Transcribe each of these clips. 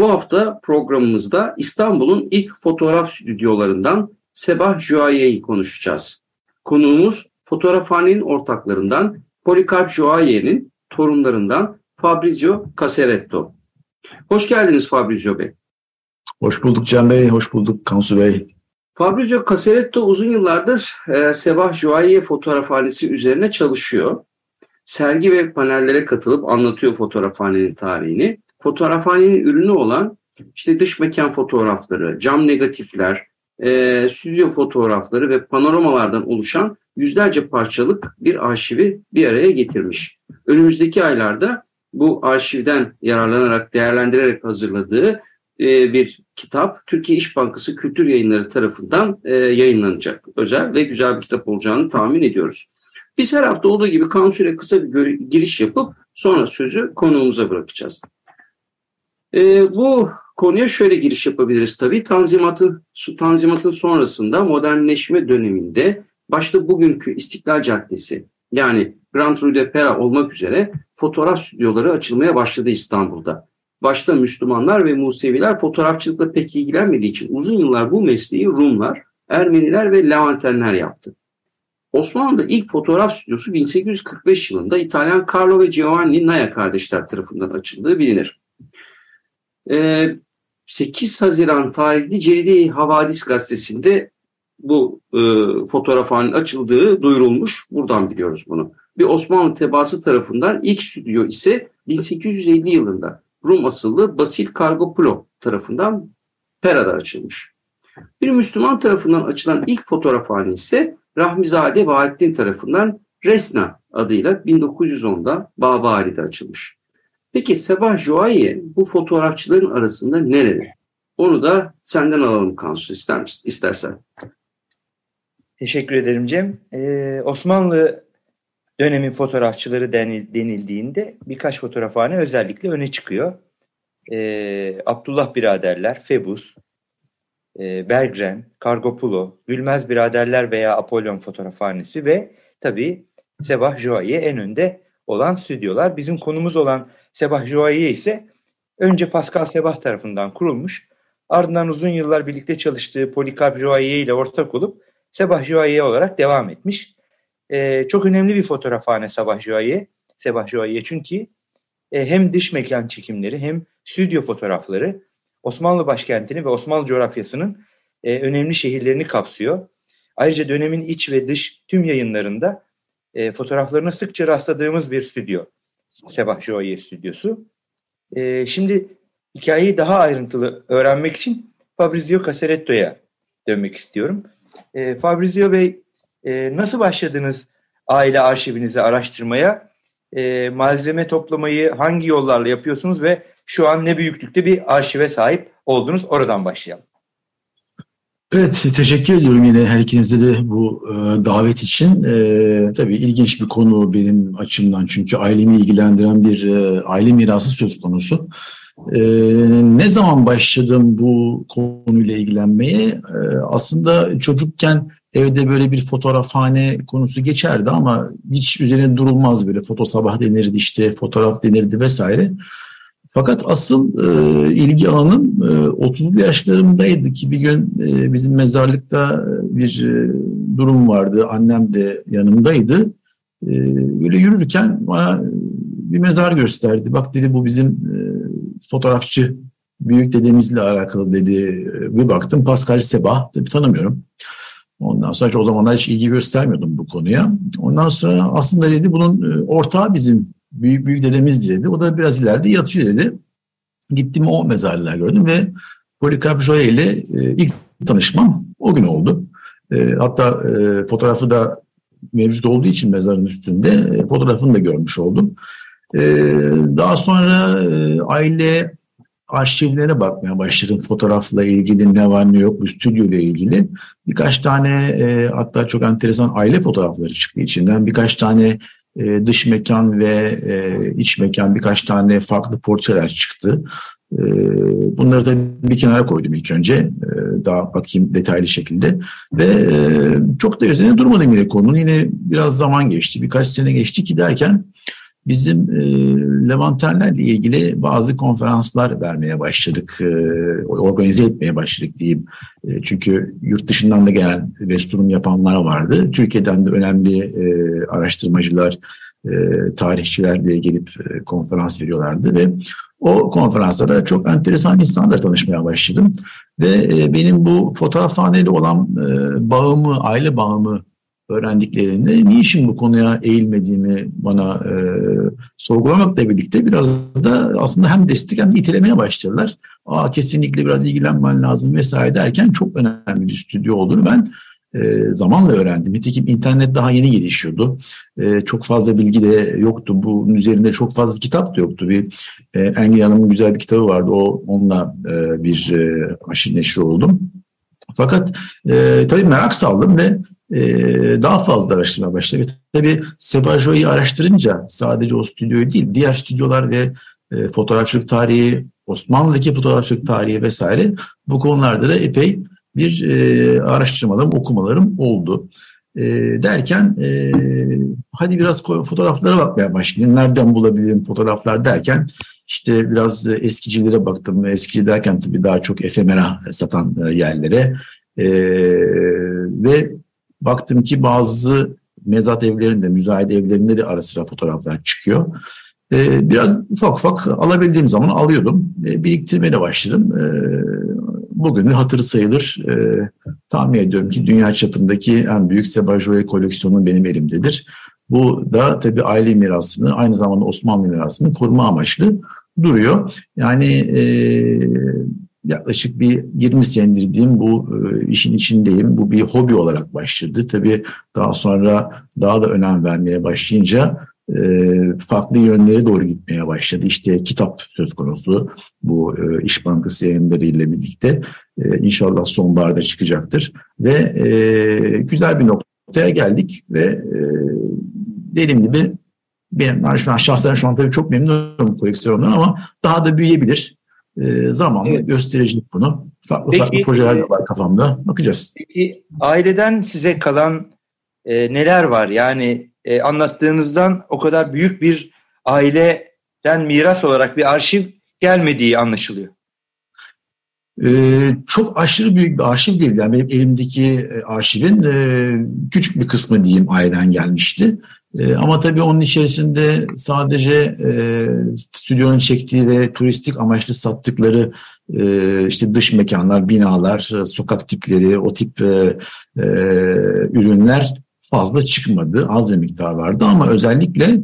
Bu hafta programımızda İstanbul'un ilk fotoğraf stüdyolarından Sebah Juaye'yi konuşacağız. Konuğumuz fotoğrafhanenin ortaklarından Polikarp Juaye'nin torunlarından Fabrizio Caseretto. Hoş geldiniz Fabrizio Bey. Hoş bulduk Cem Bey, hoş bulduk Kansu Bey. Fabrizio Caseretto uzun yıllardır e, Sebah Juaye fotoğrafhanesi üzerine çalışıyor. Sergi ve panellere katılıp anlatıyor fotoğrafhanenin tarihini fotoğrafhanenin ürünü olan işte dış mekan fotoğrafları, cam negatifler, e, stüdyo fotoğrafları ve panoramalardan oluşan yüzlerce parçalık bir arşivi bir araya getirmiş. Önümüzdeki aylarda bu arşivden yararlanarak, değerlendirerek hazırladığı e, bir kitap Türkiye İş Bankası Kültür Yayınları tarafından e, yayınlanacak. Özel ve güzel bir kitap olacağını tahmin ediyoruz. Biz her hafta olduğu gibi kansüre kısa bir giriş yapıp sonra sözü konuğumuza bırakacağız. E, bu konuya şöyle giriş yapabiliriz tabii. Tanzimatın, Tanzimat'ın sonrasında modernleşme döneminde başta bugünkü İstiklal Caddesi yani Grand Rue de Pera olmak üzere fotoğraf stüdyoları açılmaya başladı İstanbul'da. Başta Müslümanlar ve Museviler fotoğrafçılıkla pek ilgilenmediği için uzun yıllar bu mesleği Rumlar, Ermeniler ve Levantenler yaptı. Osmanlı'da ilk fotoğraf stüdyosu 1845 yılında İtalyan Carlo ve Giovanni Naya kardeşler tarafından açıldığı bilinir. 8 ee, Haziran tarihli Ceride Havadis gazetesinde bu e, fotoğrafhanenin açıldığı duyurulmuş. Buradan biliyoruz bunu. Bir Osmanlı tebaası tarafından ilk stüdyo ise 1850 yılında Rum asıllı Basil Kargopulo tarafından Pera'da açılmış. Bir Müslüman tarafından açılan ilk fotoğrafhane ise Rahmizade Bahattin tarafından Resna adıyla 1910'da Babari'de açılmış. Peki Sabah Joaye bu fotoğrafçıların arasında nerede? Onu da senden alalım Kansu ister misin, istersen. Teşekkür ederim Cem. Ee, Osmanlı dönemin fotoğrafçıları denildiğinde birkaç fotoğrafhane özellikle öne çıkıyor. Ee, Abdullah biraderler, Febus, e, Bergren, Kargopulo, Gülmez biraderler veya Apollon fotoğrafhanesi ve tabii Sebah Joaye en önde olan stüdyolar. Bizim konumuz olan Sebah Joaillier ise önce Pascal Sebah tarafından kurulmuş, ardından uzun yıllar birlikte çalıştığı Polikarp Joaillier ile ortak olup Sebah Joaillier olarak devam etmiş. Ee, çok önemli bir fotoğrafhane Sabah Joaillier, Sebah Joaillier çünkü e, hem dış mekan çekimleri hem stüdyo fotoğrafları Osmanlı başkentini ve Osmanlı coğrafyasının e, önemli şehirlerini kapsıyor. Ayrıca dönemin iç ve dış tüm yayınlarında e, fotoğraflarına sıkça rastladığımız bir stüdyo. Sebah Joye stüdyosu. E, şimdi hikayeyi daha ayrıntılı öğrenmek için Fabrizio Casaretto'ya dönmek istiyorum. E, Fabrizio Bey e, nasıl başladınız aile arşivinizi araştırmaya? E, malzeme toplamayı hangi yollarla yapıyorsunuz ve şu an ne büyüklükte bir arşive sahip oldunuz? Oradan başlayalım. Evet, teşekkür ediyorum yine her ikinizde de bu e, davet için. E, tabii ilginç bir konu benim açımdan çünkü ailemi ilgilendiren bir e, aile mirası söz konusu. E, ne zaman başladım bu konuyla ilgilenmeye? E, aslında çocukken evde böyle bir fotoğrafhane konusu geçerdi ama hiç üzerine durulmaz böyle foto sabah denirdi işte fotoğraf denirdi vesaire. Fakat asıl e, ilgi alanım e, 30'lu yaşlarımdaydı ki bir gün e, bizim mezarlıkta bir e, durum vardı. Annem de yanımdaydı. E, böyle yürürken bana bir mezar gösterdi. Bak dedi bu bizim e, fotoğrafçı büyük dedemizle alakalı dedi. Bir baktım Pascal Sebah, tabii tanımıyorum. Ondan sonra o zamanlar hiç ilgi göstermiyordum bu konuya. Ondan sonra aslında dedi bunun e, ortağı bizim büyük büyük dedemiz dedi. O da biraz ileride yatıyor dedi. Gittim o mezarlığa gördüm ve Polikarp Joya ile e, ilk tanışmam o gün oldu. E, hatta fotoğrafı da mevcut olduğu için mezarın üstünde fotoğrafını da görmüş oldum. Daha sonra aile arşivlere bakmaya başladım. Fotoğrafla ilgili ne var ne yok bu stüdyo ile ilgili. Birkaç tane e, hatta çok enteresan aile fotoğrafları çıktı içinden. Birkaç tane e, dış mekan ve e, iç mekan birkaç tane farklı portreler çıktı. E, bunları da bir kenara koydum ilk önce. Daha bakayım detaylı şekilde. Ve çok da üzerine durmadım yine konunun. Yine biraz zaman geçti. Birkaç sene geçti ki derken bizim e, Levanterlerle ilgili bazı konferanslar vermeye başladık, e, organize etmeye başladık diyeyim. E, çünkü yurt dışından da gelen Vestur'um yapanlar vardı. Türkiye'den de önemli e, araştırmacılar, e, tarihçilerle gelip e, konferans veriyorlardı ve o konferanslara çok enteresan insanlarla tanışmaya başladım. Ve e, benim bu fotoğrafhaneyle olan e, bağımı, aile bağımı öğrendiklerinde niçin bu konuya eğilmediğimi bana e, sorgulamakla birlikte biraz da aslında hem destek hem de itelemeye başladılar. Aa kesinlikle biraz ilgilenmen lazım vesaire derken çok önemli bir stüdyo olduğunu ben e, zamanla öğrendim. Nitekim internet daha yeni gelişiyordu. E, çok fazla bilgi de yoktu. Bunun üzerinde çok fazla kitap da yoktu. Bir e, Engin Hanım'ın güzel bir kitabı vardı. O onunla e, bir e, aşırı neşri oldum. Fakat e, tabii merak saldım ve daha fazla araştırmaya başladı. Tabii Sebajo'yu araştırınca sadece o stüdyoyu değil, diğer stüdyolar ve e, fotoğrafçılık tarihi, Osmanlı'daki fotoğrafçılık tarihi vesaire bu konularda da epey bir e, araştırmalarım, okumalarım oldu. E, derken hadi biraz fotoğraflara bakmaya başlayayım. Nereden bulabilirim fotoğraflar derken işte biraz eskicilere baktım. Eskici derken tabii daha çok efemera satan yerlere. Ve baktım ki bazı mezat evlerinde, müzayede evlerinde de ara sıra fotoğraflar çıkıyor. Ee, biraz ufak ufak alabildiğim zaman alıyordum. Ee, biriktirmeye de başladım. Ee, bugün hatırı sayılır. Ee, tahmin ediyorum ki dünya çapındaki en büyük Sebajoye koleksiyonu benim elimdedir. Bu da tabii aile mirasını, aynı zamanda Osmanlı mirasını koruma amaçlı duruyor. Yani e, yaklaşık bir 20 senedir diyeyim bu e, işin içindeyim. Bu bir hobi olarak başladı. Tabii daha sonra daha da önem vermeye başlayınca e, farklı yönlere doğru gitmeye başladı. İşte kitap söz konusu bu e, İş Bankası yayınlarıyla birlikte e, inşallah sonbaharda çıkacaktır. Ve güzel bir noktaya geldik ve e, dediğim gibi ben an şahsen şu an tabii çok memnunum koleksiyondan ama daha da büyüyebilir e, zamanla evet. gösterecek bunu. Farklı peki, farklı projeler de var kafamda. Bakacağız. Peki aileden size kalan e, neler var? Yani e, anlattığınızdan o kadar büyük bir aileden miras olarak bir arşiv gelmediği anlaşılıyor. Ee, çok aşırı büyük bir arşiv değil. Yani benim elimdeki e, arşivin e, küçük bir kısmı diyeyim aileden gelmişti. E, ama tabii onun içerisinde sadece e, stüdyonun çektiği ve turistik amaçlı sattıkları e, işte dış mekanlar, binalar, sokak tipleri, o tip e, e, ürünler fazla çıkmadı. Az bir miktar vardı ama özellikle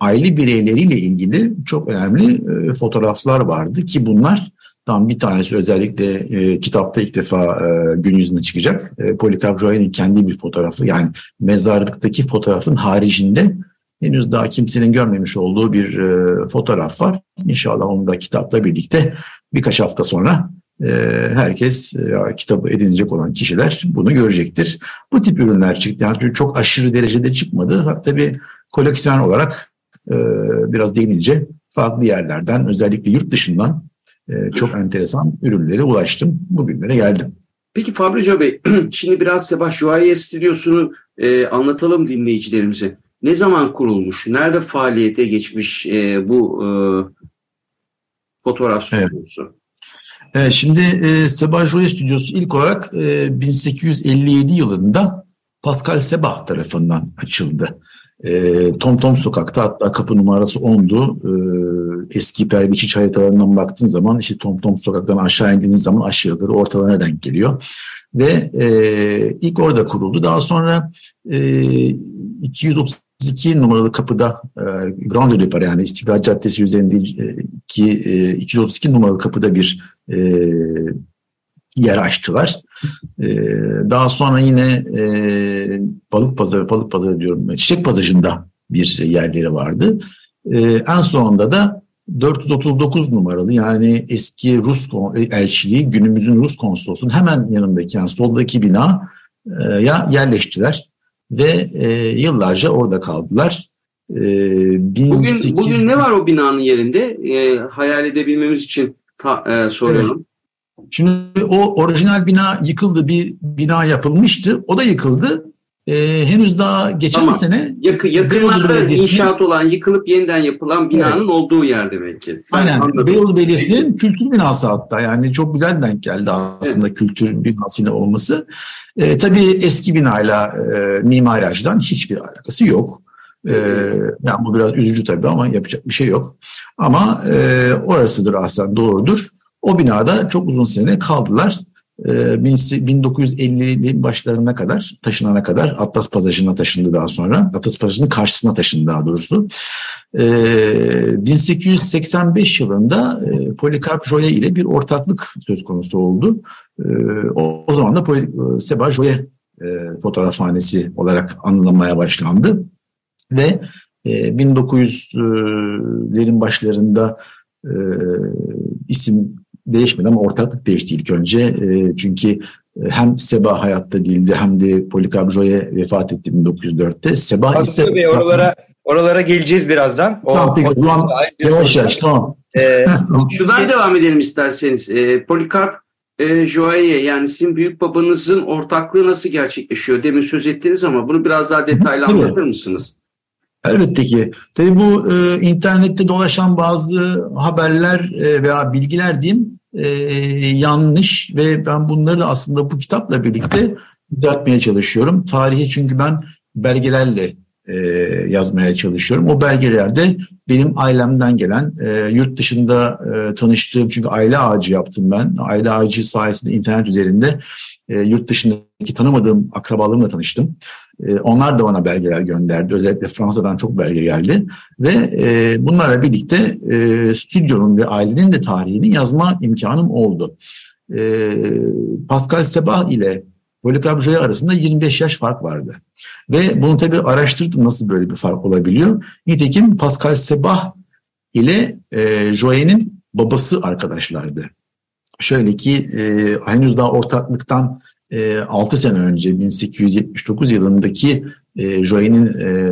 aile bireyleriyle ilgili çok önemli e, fotoğraflar vardı ki bunlar Tam bir tanesi özellikle e, kitapta ilk defa e, gün yüzüne çıkacak. E, Polikarp Joya'nın kendi bir fotoğrafı yani mezarlıktaki fotoğrafın haricinde henüz daha kimsenin görmemiş olduğu bir e, fotoğraf var. İnşallah onu da kitapla birlikte birkaç hafta sonra e, herkes e, kitabı edinecek olan kişiler bunu görecektir. Bu tip ürünler çıktı. Yani çok aşırı derecede çıkmadı. Hatta bir koleksiyon olarak e, biraz değinince farklı yerlerden özellikle yurt dışından e, çok enteresan ürünlere ulaştım. Bugünlere geldim. Peki Fabricio Bey, şimdi biraz Sebah Juaye Stüdyosu'nu e, anlatalım dinleyicilerimize. Ne zaman kurulmuş, nerede faaliyete geçmiş e, bu e, fotoğraf stüdyosu? Evet. Evet, şimdi e, Sebah Joye Stüdyosu ilk olarak e, 1857 yılında Pascal Sebah tarafından açıldı. E, Tom Tom sokakta hatta kapı numarası 10'du. E, eski perbiçiç haritalarından baktığın zaman işte Tom Tom sokaktan aşağı indiğiniz zaman aşağı yukarı ortalarına denk geliyor. Ve e, ilk orada kuruldu. Daha sonra e, 232 numaralı kapıda e, Grand de yani İstiklal Caddesi üzerindeki e, 232 numaralı kapıda bir e, yer açtılar. E, daha sonra yine e, balık pazarı, balık pazarı diyorum, çiçek pazarında bir yerleri vardı. E, en sonunda da 439 numaralı yani eski Rus elçiliği günümüzün Rus konsolosunun hemen yanındaki yani soldaki bina e, ya yerleştiler ve e, yıllarca orada kaldılar. E, 18... bugün, bugün ne var o binanın yerinde? E, hayal edebilmemiz için ta, e, soruyorum. Evet. Şimdi o orijinal bina yıkıldı, bir bina yapılmıştı. O da yıkıldı. Ee, henüz daha geçen Ama sene yakın yakınlarda inşaat olan yıkılıp yeniden yapılan binanın evet. olduğu yer demek ki. Aynen. Anladım. Beyoğlu Belediyesi'nin kültür binası hatta yani çok güzel denk geldi aslında evet. kültür binasıyla olması. Ee, tabii eski binayla e, mimari açıdan hiçbir alakası yok. Ee, yani bu biraz üzücü tabii ama yapacak bir şey yok. Ama e, orasıdır aslında doğrudur. O binada çok uzun sene kaldılar. 1950'li ee, başlarına kadar taşınana kadar Atlas Pasajı'na taşındı daha sonra. Atlas Pasajı'nın karşısına taşındı daha doğrusu. 1885 ee, yılında e, Polikarp Joye ile bir ortaklık söz konusu oldu. Ee, o, zaman da Seba Joye e, fotoğrafhanesi olarak anılmaya başlandı. Ve 1900'lerin e, başlarında isim değişmedi ama ortaklık değişti ilk önce. E, çünkü e, hem Seba hayatta değildi hem de Polikarp Joye vefat etti 1904'te. Seba Hakkı ise... Bey, oralara, oralara geleceğiz birazdan. O, tamam peki o zaman yavaş yavaş tamam. Ee, şuradan devam edelim isterseniz. E, Polikarp e, Joye yani sizin büyük babanızın ortaklığı nasıl gerçekleşiyor? Demin söz ettiniz ama bunu biraz daha detaylı anlatır mısınız? Elbette ki. Tabii bu e, internette dolaşan bazı haberler e, veya bilgiler diyeyim e, yanlış ve ben bunları da aslında bu kitapla birlikte düzeltmeye çalışıyorum. Tarihi çünkü ben belgelerle e, yazmaya çalışıyorum. O belgelerde benim ailemden gelen, e, yurt dışında e, tanıştığım, çünkü aile ağacı yaptım ben. Aile ağacı sayesinde internet üzerinde e, yurt dışındaki tanımadığım akrabalarımla tanıştım. E, onlar da bana belgeler gönderdi. Özellikle Fransa'dan çok belge geldi. Ve e, bunlarla birlikte e, stüdyonun ve ailenin de tarihini yazma imkanım oldu. E, Pascal Sebah ile Polycarp Joye arasında 25 yaş fark vardı. Ve bunu tabii araştırdım nasıl böyle bir fark olabiliyor. Nitekim Pascal Sebah ile e, babası arkadaşlardı. Şöyle ki e, henüz daha ortaklıktan e, 6 sene önce 1879 yılındaki e, Joye'nin e,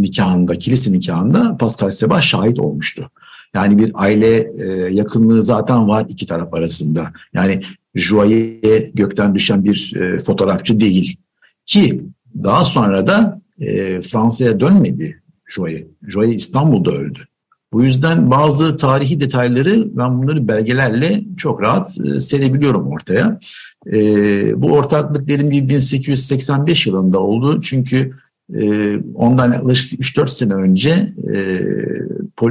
nikahında, kilise nikahında Pascal Sebah şahit olmuştu. Yani bir aile e, yakınlığı zaten var iki taraf arasında. Yani Joye gökten düşen bir e, fotoğrafçı değil. Ki daha sonra da e, Fransa'ya dönmedi Joye. Joye İstanbul'da öldü. Bu yüzden bazı tarihi detayları ben bunları belgelerle çok rahat e, serebiliyorum ortaya. E, bu ortaklık dediğim gibi 1885 yılında oldu. Çünkü e, ondan yaklaşık 3-4 sene önce e, Pol,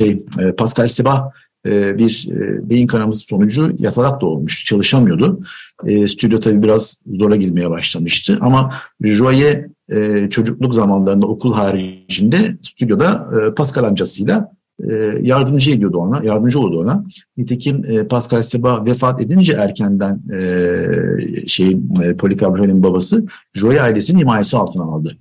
şey, e, Pascal Sebah e, bir e, beyin kanaması sonucu yatalak da çalışamıyordu. E, stüdyo tabii biraz zora girmeye başlamıştı ama Joye e, çocukluk zamanlarında okul haricinde stüdyoda e, Pascal amcasıyla e, yardımcı ediyordu ona, yardımcı oldu ona. Nitekim e, Pascal Seba vefat edince erkenden e, şey e, Policarp'ın babası Joye ailesinin himayesi altına aldı.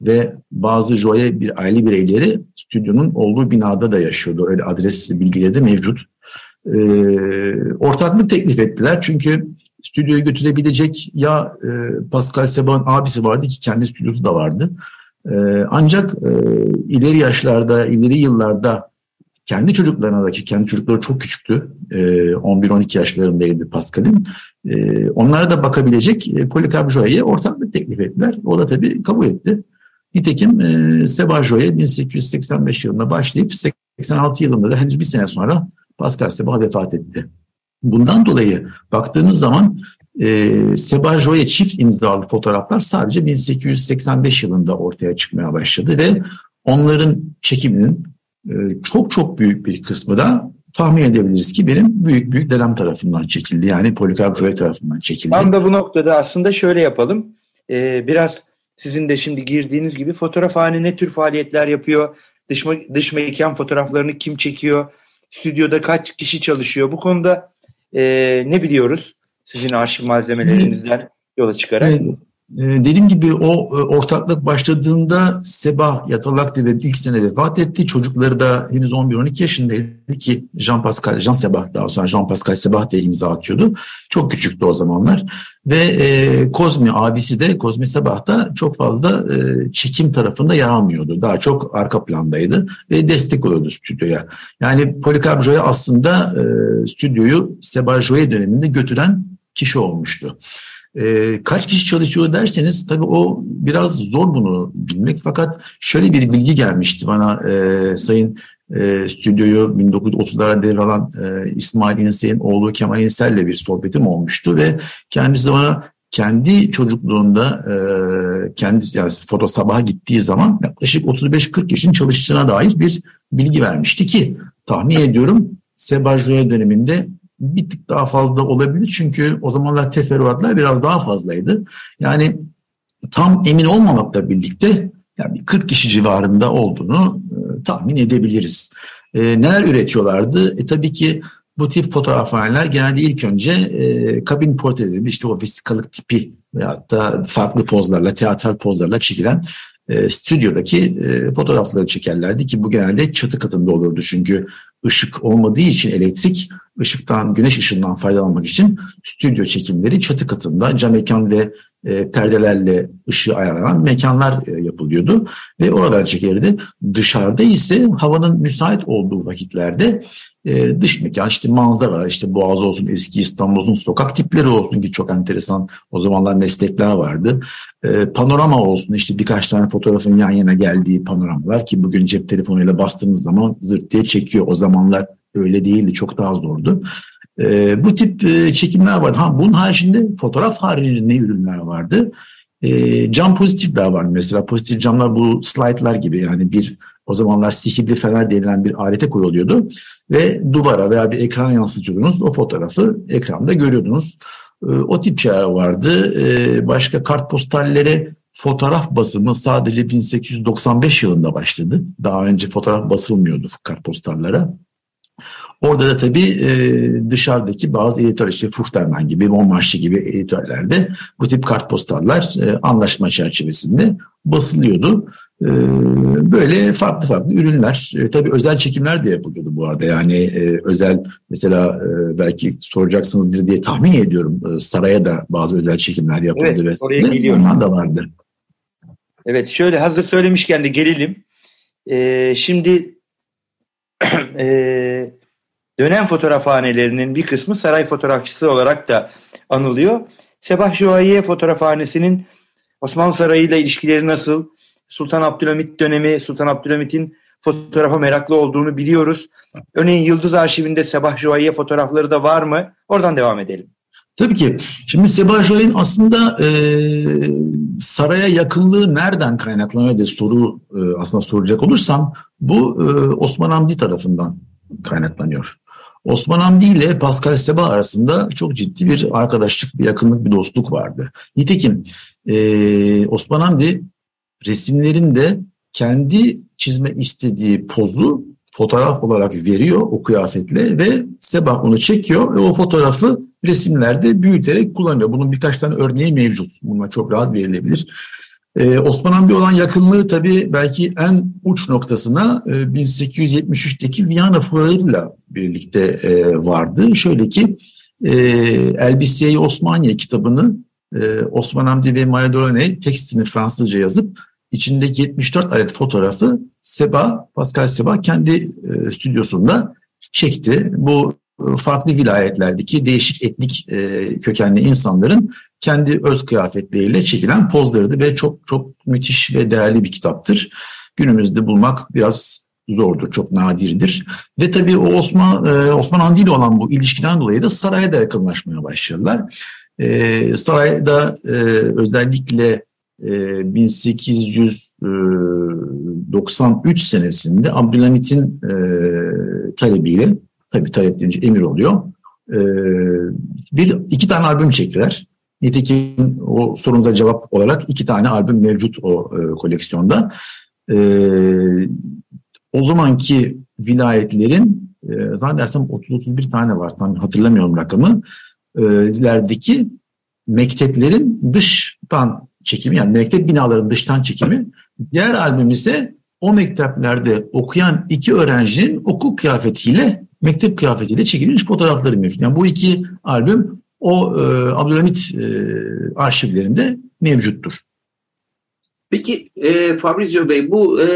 Ve bazı Joye bir aile bireyleri stüdyonun olduğu binada da yaşıyordu. Öyle adres bilgileri de mevcut. E, ortaklık teklif ettiler çünkü stüdyoyu götürebilecek ya e, Pascal Seba'nın abisi vardı ki kendi stüdyosu da vardı. E, ancak e, ileri yaşlarda, ileri yıllarda kendi çocuklarına da ki kendi çocukları çok küçüktü. 11-12 yaşlarındaydı Pascal'in. Onlara da bakabilecek Polikarp Joye'ye ortaklık teklif ettiler. O da tabii kabul etti. Nitekim Seba Joye 1885 yılında başlayıp 86 yılında da henüz bir sene sonra Pascal Seba vefat etti. Bundan dolayı baktığımız zaman e, Seba çift imzalı fotoğraflar sadece 1885 yılında ortaya çıkmaya başladı ve onların çekiminin e, çok çok büyük bir kısmı da tahmin edebiliriz ki benim büyük büyük dedem tarafından çekildi. Yani Polikarp Joye tarafından çekildi. Tam da bu noktada aslında şöyle yapalım. Ee, biraz sizin de şimdi girdiğiniz gibi fotoğrafhane ne tür faaliyetler yapıyor? Dış, dış mekan fotoğraflarını kim çekiyor? Stüdyoda kaç kişi çalışıyor? Bu konuda e, ne biliyoruz? Sizin arşiv malzemelerinizden yola çıkarak. Evet. Ee, dediğim gibi o e, ortaklık başladığında Sebah Yatalak ve ilk sene vefat etti. Çocukları da henüz 11-12 yaşındaydı ki Jean Pascal, Jean Sebah daha sonra Jean Pascal Sebah diye imza atıyordu. Çok küçüktü o zamanlar. Ve e, Kozmi abisi de Kozmi Sebah da çok fazla e, çekim tarafında yer almıyordu. Daha çok arka plandaydı ve destek oluyordu stüdyoya. Yani Polikarp Joye aslında e, stüdyoyu Sebah Joye döneminde götüren kişi olmuştu. E, kaç kişi çalışıyor derseniz tabii o biraz zor bunu bilmek. Fakat şöyle bir bilgi gelmişti bana e, Sayın e, stüdyoyu 1930'lara devralan e, İsmail İnsel'in oğlu Kemal İnsel'le bir sohbetim olmuştu ve kendisi bana kendi çocukluğunda e, kendi yani foto sabaha gittiği zaman yaklaşık 35-40 kişinin çalıştığına dair bir bilgi vermişti ki tahmin ediyorum Sebajoya döneminde bir tık daha fazla olabilir. Çünkü o zamanlar teferruatlar biraz daha fazlaydı. Yani tam emin olmamakla birlikte yani 40 kişi civarında olduğunu e, tahmin edebiliriz. E, neler üretiyorlardı? E, tabii ki bu tip fotoğrafhaneler genelde ilk önce e, kabin portreleri, işte o vesikalık tipi veyahut da farklı pozlarla, teatral pozlarla çekilen e, stüdyodaki e, fotoğrafları çekerlerdi ki bu genelde çatı katında olurdu çünkü ışık olmadığı için elektrik ışıktan güneş ışığından faydalanmak için stüdyo çekimleri çatı katında cam mekan ve e, perdelerle ışığı ayarlanan mekanlar e, yapılıyordu ve oradan çekilirdi. Dışarıda ise havanın müsait olduğu vakitlerde e, dış mekan işte manzara işte Boğaz olsun eski İstanbul olsun sokak tipleri olsun ki çok enteresan o zamanlar meslekler vardı. E, panorama olsun işte birkaç tane fotoğrafın yan yana geldiği panoramalar ki bugün cep telefonuyla bastığınız zaman zırt diye çekiyor. O zamanlar öyle değildi çok daha zordu. E, bu tip e, çekimler vardı. Ha, bunun haricinde fotoğraf haricinde ne ürünler vardı? E, cam pozitifler var mesela. Pozitif camlar bu slaytlar gibi yani bir o zamanlar sihirli fener denilen bir alete koyuluyordu ve duvara veya bir ekran yansıtıyordunuz. O fotoğrafı ekranda görüyordunuz. E, o tip şeyler vardı. E, başka kartpostalleri fotoğraf basımı sadece 1895 yılında başladı. Daha önce fotoğraf basılmıyordu kartpostallara. Orada da tabii e, dışarıdaki bazı editör işte Fuchterman gibi, Monmarchi gibi editörlerde bu tip kartpostallar e, anlaşma çerçevesinde basılıyordu. E, böyle farklı farklı ürünler. E, tabii özel çekimler de yapılıyordu bu arada. Yani e, özel mesela e, belki soracaksınızdır diye tahmin ediyorum. E, saraya da bazı özel çekimler yapıldı. Evet, ve oraya geliyorum. Onlar da vardı. Evet şöyle hazır söylemişken de gelelim. E, şimdi e, Dönem fotoğrafhanelerinin bir kısmı saray fotoğrafçısı olarak da anılıyor. Sebah Şuayiye fotoğrafhanesinin Osmanlı Sarayı ile ilişkileri nasıl? Sultan Abdülhamit dönemi, Sultan Abdülhamit'in fotoğrafa meraklı olduğunu biliyoruz. Örneğin Yıldız Arşivinde Sebah Şuayiye fotoğrafları da var mı? Oradan devam edelim. Tabii ki. Şimdi Sebah Joy'un aslında e, saraya yakınlığı nereden kaynaklanıyor diye soru e, aslında soracak olursam bu e, Osman Hamdi tarafından kaynaklanıyor. Osman Hamdi ile Pascal Seba arasında çok ciddi bir arkadaşlık, bir yakınlık, bir dostluk vardı. Nitekim e, Osman Hamdi resimlerinde kendi çizme istediği pozu fotoğraf olarak veriyor o kıyafetle ve Seba onu çekiyor ve o fotoğrafı resimlerde büyüterek kullanıyor. Bunun birkaç tane örneği mevcut. Bunlar çok rahat verilebilir. Ee, Osman Hamdi olan yakınlığı tabii belki en uç noktasına e, 1873'teki Viyana Fuarı'yla birlikte e, vardı. Şöyle ki e, Elbisiye Osmaniye kitabını e, Osman Hamdi ve Maria Dorane tekstini Fransızca yazıp içindeki 74 adet fotoğrafı Seba, Pascal Seba kendi e, stüdyosunda çekti. Bu farklı vilayetlerdeki değişik etnik e, kökenli insanların kendi öz kıyafetleriyle çekilen pozlarıydı ve çok çok müthiş ve değerli bir kitaptır. Günümüzde bulmak biraz zordur, çok nadirdir. Ve tabii o Osman e, Osman Hamdi ile olan bu ilişkiden dolayı da saraya da yakınlaşmaya başladılar. E, sarayda e, özellikle e, 1893 senesinde Abdülhamit'in e, talebiyle, tabii talep deyince emir oluyor, e, bir iki tane albüm çektiler. Nitekim o sorunuza cevap olarak iki tane albüm mevcut o e, koleksiyonda. E, o zamanki vilayetlerin e, zannedersem 30-31 tane var tam hatırlamıyorum rakamı. E, mekteplerin dıştan çekimi yani mektep binalarının dıştan çekimi. Diğer albüm ise o mekteplerde okuyan iki öğrencinin okul kıyafetiyle mektep kıyafetiyle çekilmiş fotoğrafları mevcut. Yani bu iki albüm o e, Abdülhamit e, arşivlerinde mevcuttur. Peki e, Fabrizio Bey bu e,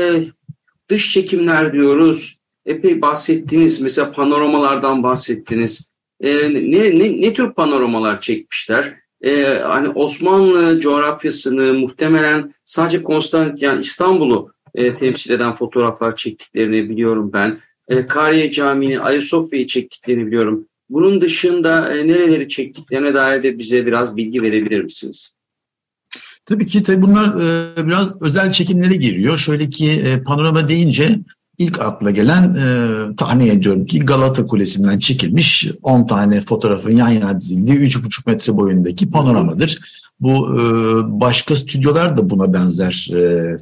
dış çekimler diyoruz. Epey bahsettiniz. Mesela panoramalardan bahsettiniz. E, ne, ne, ne tür panoramalar çekmişler? E, hani Osmanlı coğrafyasını muhtemelen sadece Konstant yani İstanbul'u e, temsil eden fotoğraflar çektiklerini biliyorum ben. E, Kariye Camii'ni, Ayasofya'yı çektiklerini biliyorum. Bunun dışında e, nereleri çektiklerine dair de bize biraz bilgi verebilir misiniz? Tabii ki tabii bunlar e, biraz özel çekimlere giriyor. Şöyle ki e, panorama deyince ilk akla gelen tahmin ediyorum ki Galata Kulesi'nden çekilmiş 10 tane fotoğrafın yan yana dizildiği 3,5 metre boyundaki panoramadır. Bu başka stüdyolar da buna benzer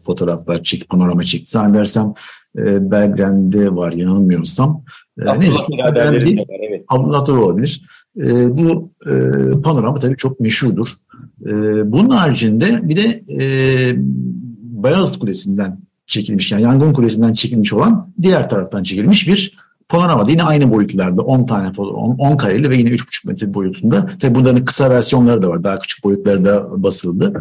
fotoğraflar çek, panorama çekti. Zannedersem e, Belgren'de var yanılmıyorsam. E, Abdullah biraderlerinde var evet. Abdullah olabilir. E, bu e, panorama tabii çok meşhurdur. E, bunun haricinde bir de e, Beyazıt Kulesi'nden çekilmiş yani Yangın Kulesi'nden çekilmiş olan diğer taraftan çekilmiş bir panorama. Yine aynı boyutlarda 10 tane 10, 10 kareli ve yine 3,5 metre boyutunda. Tabii bunların kısa versiyonları da var. Daha küçük boyutları da basıldı.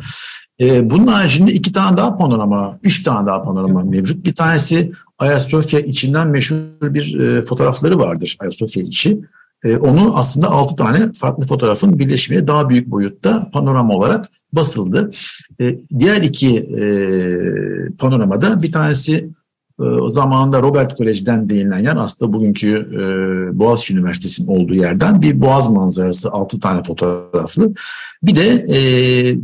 Ee, bunun haricinde iki tane daha panorama, üç tane daha panorama mevcut. Bir tanesi Ayasofya içinden meşhur bir e, fotoğrafları vardır Ayasofya içi. E, onu aslında altı tane farklı fotoğrafın birleşimiyle daha büyük boyutta panorama olarak basıldı. E, diğer iki e, panoramada bir tanesi e, zamanında Robert Kolej'den denilen yer aslında bugünkü e, Boğaziçi Üniversitesi'nin olduğu yerden bir boğaz manzarası altı tane fotoğraflı. Bir de e,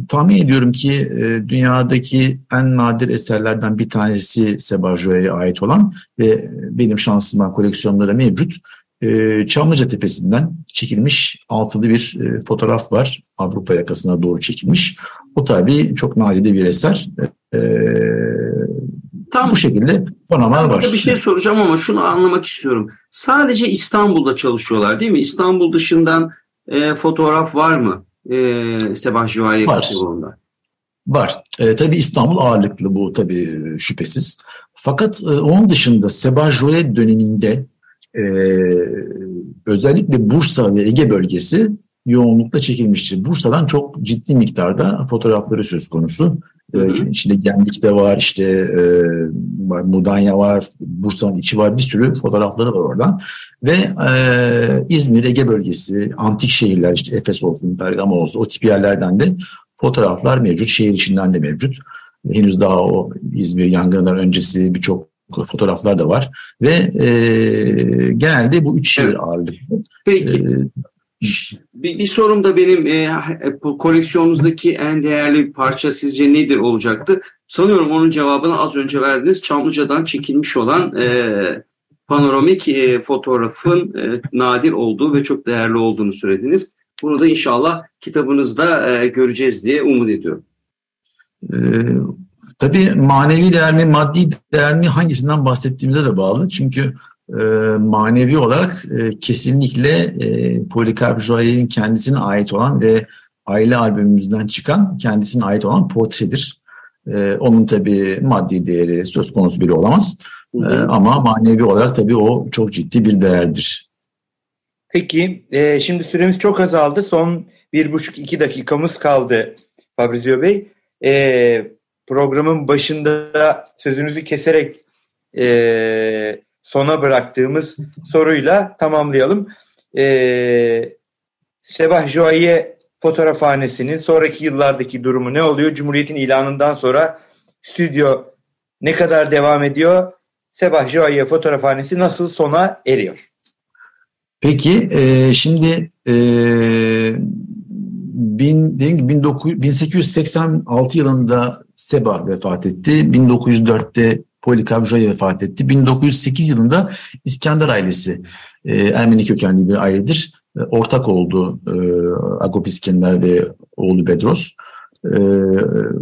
tahmin ediyorum ki e, dünyadaki en nadir eserlerden bir tanesi Sebajo'ya ait olan ve benim şansıma koleksiyonlara mevcut. E, Çamlıca Tepesi'nden çekilmiş altılı bir e, fotoğraf var. Avrupa yakasına doğru çekilmiş. O tabii çok nadide bir eser. E, Tam bu şekilde panomalar var. Bir şey soracağım ama şunu anlamak istiyorum. Sadece İstanbul'da çalışıyorlar değil mi? İstanbul dışından e, fotoğraf var mı? E, Sebah Juaye kataloğunda. Var. E, tabii İstanbul ağırlıklı bu tabii şüphesiz. Fakat e, onun dışında Sebah Joye döneminde e, özellikle Bursa ve Ege bölgesi yoğunlukla çekilmiştir. Bursa'dan çok ciddi miktarda fotoğrafları söz konusu. Hı hı. Ee, içinde Gemlik de var, işte e, Mudanya var, Bursa'nın içi var, bir sürü fotoğrafları var oradan. Ve e, İzmir, Ege bölgesi, antik şehirler, işte Efes olsun, Bergama olsun, o tip yerlerden de fotoğraflar mevcut. Şehir içinden de mevcut. Henüz daha o İzmir yangınından öncesi birçok fotoğraflar da var. Ve e, genelde bu üç şehir ağırlıklı. Peki. E, bir, bir sorum da benim e, koleksiyonunuzdaki en değerli parça sizce nedir olacaktı? Sanıyorum onun cevabını az önce verdiniz. Çamlıca'dan çekilmiş olan e, panoramik e, fotoğrafın e, nadir olduğu ve çok değerli olduğunu söylediniz. Bunu da inşallah kitabınızda e, göreceğiz diye umut ediyorum. Ee, tabii manevi değer mi, maddi değer mi hangisinden bahsettiğimize de bağlı. Çünkü e, manevi olarak e, kesinlikle e, Polikarp Joyer'in kendisine ait olan ve aile albümümüzden çıkan kendisine ait olan portredir. E, onun tabii maddi değeri söz konusu bile olamaz. E, ama manevi olarak tabii o çok ciddi bir değerdir. Peki e, şimdi süremiz çok azaldı. Son bir buçuk iki dakikamız kaldı Fabrizio Bey. E, programın başında sözünüzü keserek e, sona bıraktığımız soruyla tamamlayalım. Ee, Sebah Joaye fotoğrafhanesinin sonraki yıllardaki durumu ne oluyor? Cumhuriyet'in ilanından sonra stüdyo ne kadar devam ediyor? Sebah Joaye fotoğrafhanesi nasıl sona eriyor? Peki e, şimdi e, bin, dediğim gibi 1886 yılında Seba vefat etti. 1904'te Polikarp Joya vefat etti. 1908 yılında İskender ailesi e, Ermeni kökenli bir ailedir. E, ortak oldu e, Agop İskender ve oğlu Bedros. E,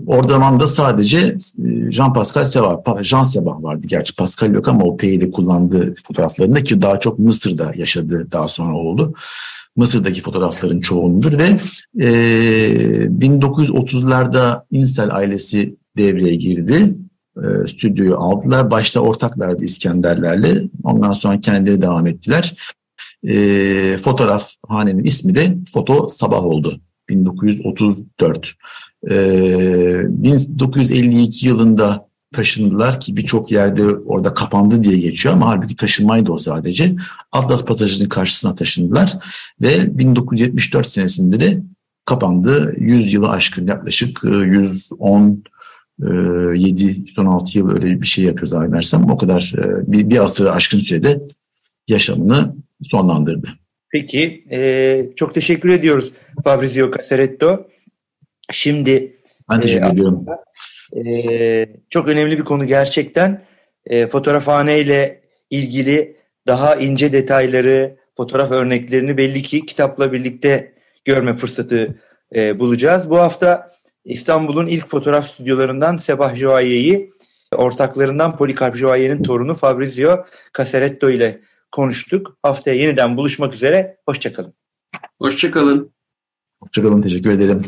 orada da sadece e, Jean Pascal Sebah, Jean Sebah vardı gerçi Pascal yok ama o P'yi de kullandı fotoğraflarında ki daha çok Mısır'da yaşadı daha sonra oldu. Mısır'daki fotoğrafların çoğundur ve e, 1930'larda İnsel ailesi devreye girdi. E, stüdyoyu aldılar. Başta ortaklardı İskenderlerle. Ondan sonra kendileri devam ettiler. E, fotoğraf hanenin ismi de Foto Sabah oldu. 1934. E, 1952 yılında taşındılar ki birçok yerde orada kapandı diye geçiyor ama halbuki taşınmaydı o sadece. Atlas Pasajı'nın karşısına taşındılar ve 1974 senesinde de kapandı. 100 yılı aşkın yaklaşık 110 7 16 yıl öyle bir şey yapıyor zannedersem o kadar e, bir, bir asırı aşkın sürede yaşamını sonlandırdı. Peki e, çok teşekkür ediyoruz Fabrizio Casaretto. Şimdi ben teşekkür e, ediyorum. E, çok önemli bir konu gerçekten. E, fotoğrafhane ile ilgili daha ince detayları, fotoğraf örneklerini belli ki kitapla birlikte görme fırsatı e, bulacağız. Bu hafta İstanbul'un ilk fotoğraf stüdyolarından Sebah Joaye'yi, ortaklarından Polikarp Joaye'nin torunu Fabrizio Casaretto ile konuştuk. Haftaya yeniden buluşmak üzere. Hoşçakalın. Hoşçakalın. Hoşçakalın. Teşekkür ederim.